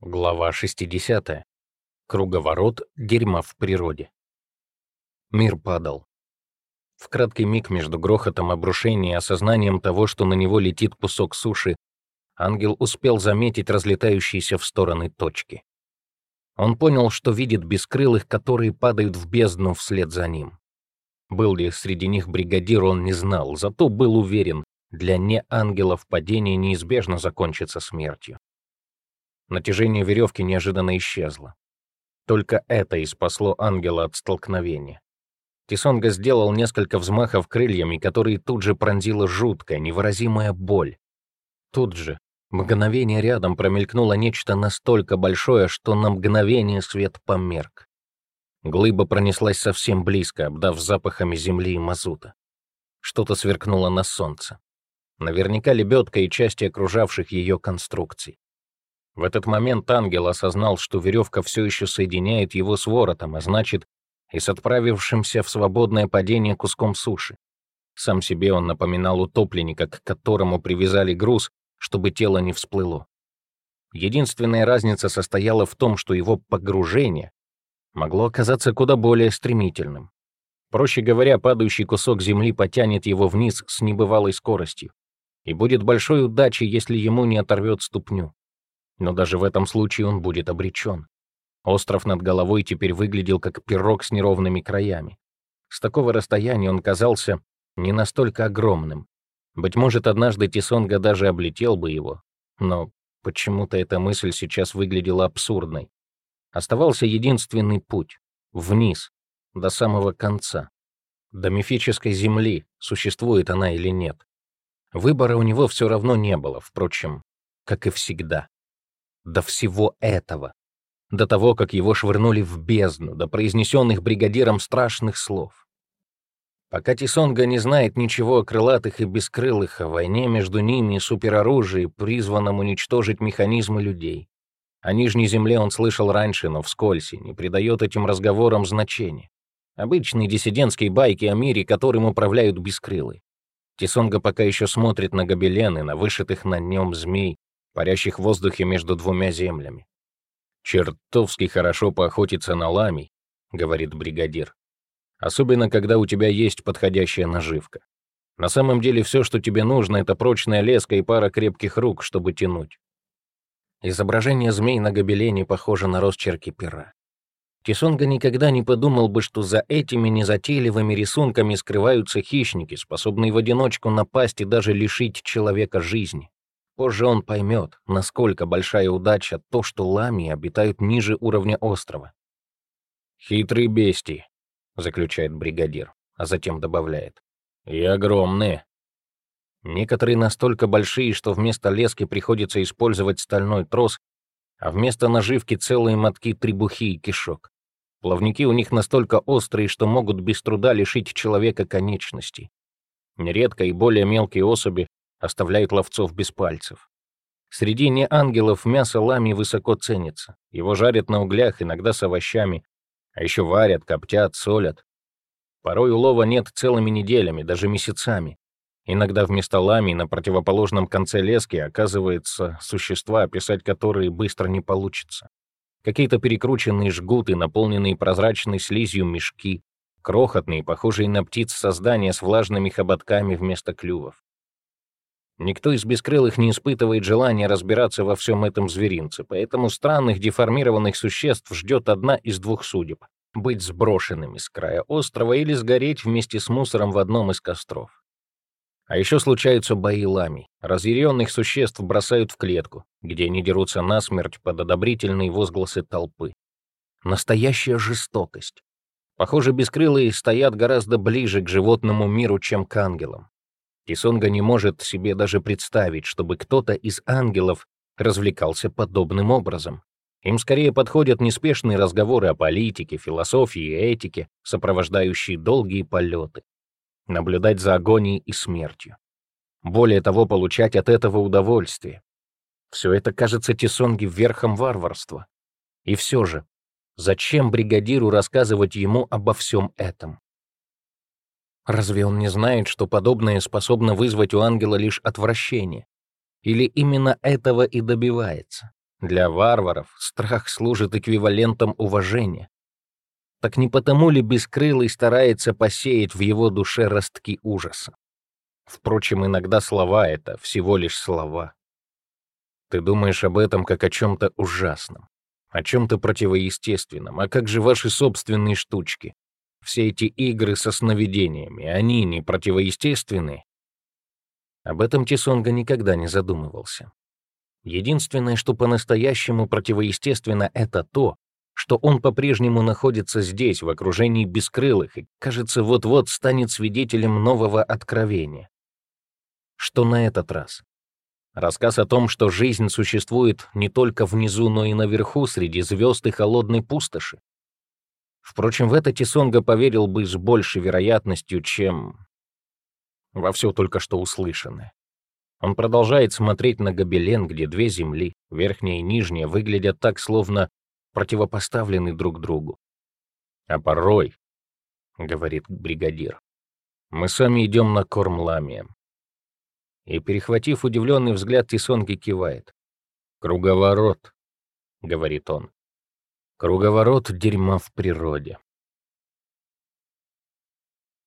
Глава 60. Круговорот дерьма в природе. Мир падал. В краткий миг между грохотом обрушения и осознанием того, что на него летит кусок суши, ангел успел заметить разлетающиеся в стороны точки. Он понял, что видит бескрылых, которые падают в бездну вслед за ним. Был ли среди них бригадир, он не знал, зато был уверен, для неангелов падение неизбежно закончится смертью. Натяжение веревки неожиданно исчезло. Только это и спасло ангела от столкновения. Тисонга сделал несколько взмахов крыльями, которые тут же пронзила жуткая, невыразимая боль. Тут же, мгновение рядом промелькнуло нечто настолько большое, что на мгновение свет померк. Глыба пронеслась совсем близко, обдав запахами земли и мазута. Что-то сверкнуло на солнце. Наверняка лебедка и части окружавших ее конструкций. В этот момент ангел осознал, что веревка все еще соединяет его с воротом, а значит, и с отправившимся в свободное падение куском суши. Сам себе он напоминал утопленника, к которому привязали груз, чтобы тело не всплыло. Единственная разница состояла в том, что его погружение могло оказаться куда более стремительным. Проще говоря, падающий кусок земли потянет его вниз с небывалой скоростью. И будет большой удачей, если ему не оторвет ступню. Но даже в этом случае он будет обречен. Остров над головой теперь выглядел как пирог с неровными краями. С такого расстояния он казался не настолько огромным. Быть может, однажды Тисонга даже облетел бы его. Но почему-то эта мысль сейчас выглядела абсурдной. Оставался единственный путь — вниз, до самого конца. До мифической земли, существует она или нет. Выбора у него все равно не было, впрочем, как и всегда до всего этого, до того, как его швырнули в бездну, до произнесенных бригадиром страшных слов. Пока Тисонга не знает ничего о крылатых и бескрылых, о войне между ними и супероружии, призванном уничтожить механизмы людей. О Нижней Земле он слышал раньше, но вскользь, и не придает этим разговорам значения. Обычные диссидентские байки о мире, которым управляют бескрылые. Тисонга пока еще смотрит на гобелены, на вышитых на нем змей, парящих в воздухе между двумя землями. «Чертовски хорошо поохотиться на ламий», — говорит бригадир. «Особенно, когда у тебя есть подходящая наживка. На самом деле все, что тебе нужно, это прочная леска и пара крепких рук, чтобы тянуть». Изображение змей на гобелене похоже на росчерки пера. Тисонга никогда не подумал бы, что за этими незатейливыми рисунками скрываются хищники, способные в одиночку напасть и даже лишить человека жизни. Позже он поймет, насколько большая удача то, что ламии обитают ниже уровня острова. «Хитрые бестии», — заключает бригадир, а затем добавляет. «И огромные». Некоторые настолько большие, что вместо лески приходится использовать стальной трос, а вместо наживки целые мотки требухи и кишок. Плавники у них настолько острые, что могут без труда лишить человека конечностей. Нередко и более мелкие особи оставляет ловцов без пальцев. Среди неангелов мясо лами высоко ценится. Его жарят на углях, иногда с овощами, а еще варят, коптят, солят. Порой улова нет целыми неделями, даже месяцами. Иногда вместо лами на противоположном конце лески оказывается существа, описать которые быстро не получится. Какие-то перекрученные жгуты, наполненные прозрачной слизью мешки, крохотные, похожие на птиц создания с влажными хоботками вместо клювов. Никто из бескрылых не испытывает желания разбираться во всем этом зверинце, поэтому странных деформированных существ ждет одна из двух судеб — быть сброшенными с края острова или сгореть вместе с мусором в одном из костров. А еще случаются бои лами. Разъяренных существ бросают в клетку, где они дерутся насмерть под одобрительные возгласы толпы. Настоящая жестокость. Похоже, бескрылые стоят гораздо ближе к животному миру, чем к ангелам. Кисонга не может себе даже представить, чтобы кто-то из ангелов развлекался подобным образом. Им скорее подходят неспешные разговоры о политике, философии и этике, сопровождающие долгие полеты. Наблюдать за агонией и смертью. Более того, получать от этого удовольствие. Все это кажется Тисонге верхом варварства. И все же, зачем бригадиру рассказывать ему обо всем этом? Разве он не знает, что подобное способно вызвать у ангела лишь отвращение? Или именно этого и добивается? Для варваров страх служит эквивалентом уважения. Так не потому ли Бескрылый старается посеять в его душе ростки ужаса? Впрочем, иногда слова — это всего лишь слова. Ты думаешь об этом как о чем-то ужасном, о чем-то противоестественном, а как же ваши собственные штучки? Все эти игры со сновидениями, они не противоестественны? Об этом Тисонга никогда не задумывался. Единственное, что по-настоящему противоестественно, это то, что он по-прежнему находится здесь, в окружении бескрылых, и, кажется, вот-вот станет свидетелем нового откровения. Что на этот раз? Рассказ о том, что жизнь существует не только внизу, но и наверху, среди звезд и холодной пустоши. Впрочем, в это Тисонга поверил бы с большей вероятностью, чем во все только что услышанное. Он продолжает смотреть на гобелен, где две земли, верхняя и нижняя, выглядят так, словно противопоставлены друг другу. «А порой», — говорит бригадир, — «мы сами идем на корм ламиям». И, перехватив удивленный взгляд, Тисонги кивает. «Круговорот», — говорит он. «Круговорот дерьма в природе».